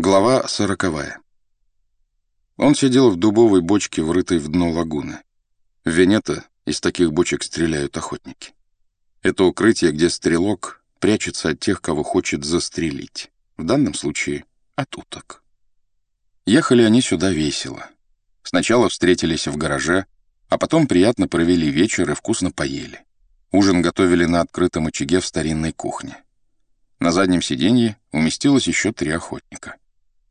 Глава сороковая. Он сидел в дубовой бочке, врытой в дно лагуны. В Венето из таких бочек стреляют охотники. Это укрытие, где стрелок прячется от тех, кого хочет застрелить. В данном случае от уток. Ехали они сюда весело. Сначала встретились в гараже, а потом приятно провели вечер и вкусно поели. Ужин готовили на открытом очаге в старинной кухне. На заднем сиденье уместилось еще три охотника.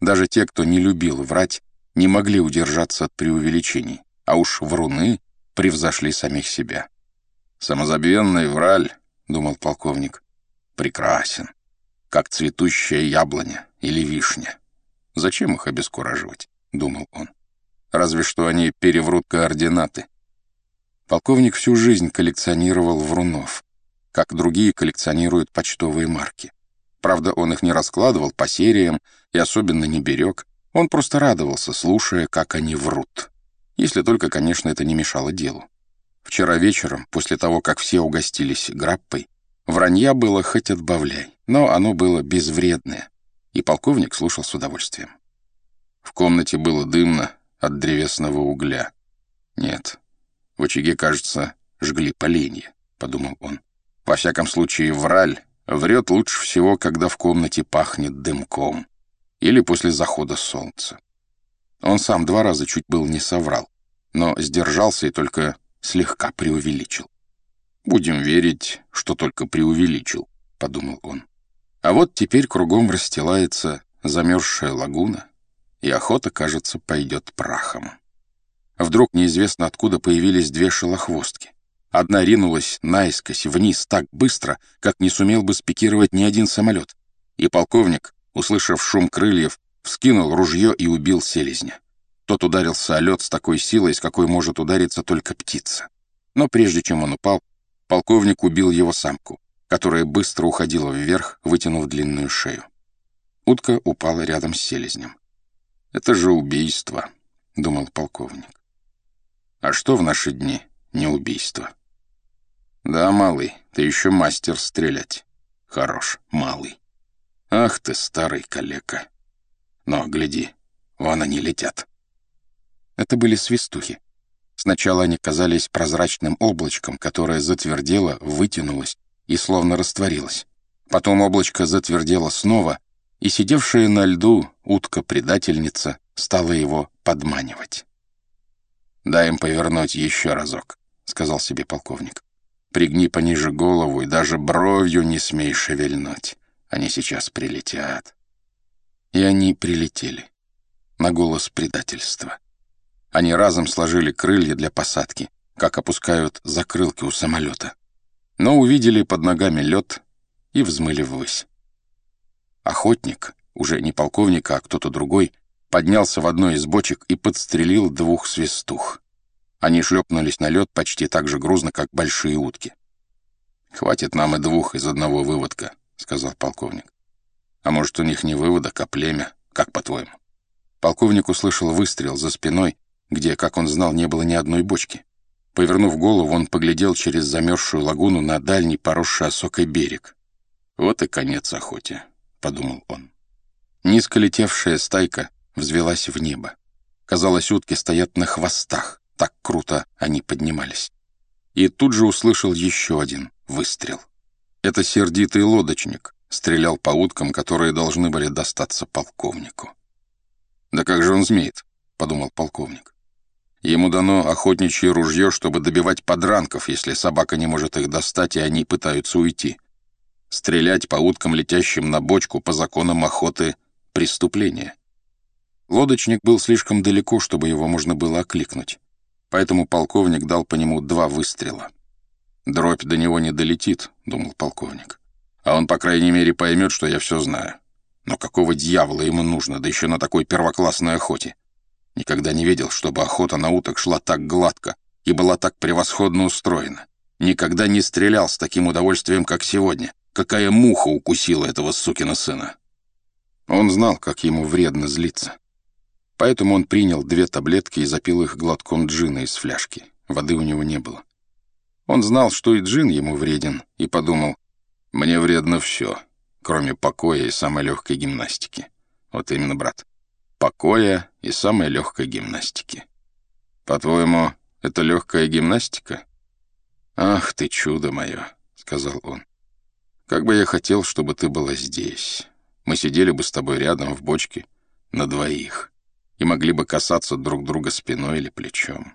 Даже те, кто не любил врать, не могли удержаться от преувеличений, а уж вруны превзошли самих себя. «Самозабвенный враль», — думал полковник, — «прекрасен, как цветущая яблоня или вишня. Зачем их обескураживать?» — думал он. «Разве что они переврут координаты». Полковник всю жизнь коллекционировал врунов, как другие коллекционируют почтовые марки. Правда, он их не раскладывал по сериям и особенно не берег. Он просто радовался, слушая, как они врут. Если только, конечно, это не мешало делу. Вчера вечером, после того, как все угостились граппой, вранья было хоть отбавляй, но оно было безвредное, и полковник слушал с удовольствием. В комнате было дымно от древесного угля. Нет, в очаге, кажется, жгли поленья, — подумал он. Во всяком случае, враль врет лучше всего, когда в комнате пахнет дымком или после захода солнца. Он сам два раза чуть был не соврал, но сдержался и только слегка преувеличил. «Будем верить, что только преувеличил», — подумал он. А вот теперь кругом расстилается замерзшая лагуна, и охота, кажется, пойдет прахом. Вдруг неизвестно откуда появились две шелохвостки. Одна ринулась наискось вниз так быстро, как не сумел бы спикировать ни один самолет. И полковник, услышав шум крыльев, вскинул ружье и убил селезня. Тот ударился о лед с такой силой, с какой может удариться только птица. Но прежде чем он упал, полковник убил его самку, которая быстро уходила вверх, вытянув длинную шею. Утка упала рядом с селезнем. «Это же убийство», — думал полковник. «А что в наши дни не убийство?» «Да, малый, ты еще мастер стрелять. Хорош, малый. Ах ты, старый калека. Но, гляди, вон они летят». Это были свистухи. Сначала они казались прозрачным облачком, которое затвердело, вытянулось и словно растворилось. Потом облачко затвердело снова, и сидевшая на льду утка-предательница стала его подманивать. «Дай им повернуть еще разок», — сказал себе полковник. Пригни пониже голову и даже бровью не смей шевельнуть. Они сейчас прилетят. И они прилетели. На голос предательства. Они разом сложили крылья для посадки, как опускают закрылки у самолета. Но увидели под ногами лед и взмыли ввысь. Охотник, уже не полковник, а кто-то другой, поднялся в одной из бочек и подстрелил двух свистух. Они шлепнулись на лед почти так же грузно, как большие утки. «Хватит нам и двух из одного выводка», — сказал полковник. «А может, у них не выводок, а племя? Как по-твоему?» Полковник услышал выстрел за спиной, где, как он знал, не было ни одной бочки. Повернув голову, он поглядел через замерзшую лагуну на дальний, поросший осокой берег. «Вот и конец охоте», — подумал он. Низко летевшая стайка взвелась в небо. Казалось, утки стоят на хвостах. Так круто они поднимались. И тут же услышал еще один выстрел. Это сердитый лодочник стрелял по уткам, которые должны были достаться полковнику. «Да как же он змеет?» — подумал полковник. Ему дано охотничье ружье, чтобы добивать подранков, если собака не может их достать, и они пытаются уйти. Стрелять по уткам, летящим на бочку, по законам охоты — преступление. Лодочник был слишком далеко, чтобы его можно было окликнуть поэтому полковник дал по нему два выстрела. «Дробь до него не долетит», — думал полковник. «А он, по крайней мере, поймет, что я все знаю. Но какого дьявола ему нужно, да еще на такой первоклассной охоте? Никогда не видел, чтобы охота на уток шла так гладко и была так превосходно устроена. Никогда не стрелял с таким удовольствием, как сегодня. Какая муха укусила этого сукина сына?» Он знал, как ему вредно злиться. Поэтому он принял две таблетки и запил их глотком джина из фляжки. Воды у него не было. Он знал, что и джин ему вреден, и подумал, «Мне вредно все, кроме покоя и самой легкой гимнастики. Вот именно, брат. Покоя и самой легкой гимнастики. По-твоему, это легкая гимнастика? Ах ты чудо мое, сказал он. Как бы я хотел, чтобы ты была здесь. Мы сидели бы с тобой рядом в бочке на двоих и могли бы касаться друг друга спиной или плечом.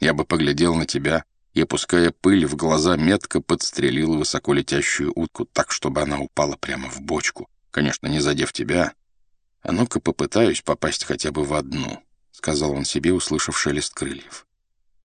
Я бы поглядел на тебя и, опуская пыль в глаза, метко подстрелил высоко летящую утку так, чтобы она упала прямо в бочку. Конечно, не задев тебя. А ну-ка попытаюсь попасть хотя бы в одну, — сказал он себе, услышав шелест крыльев.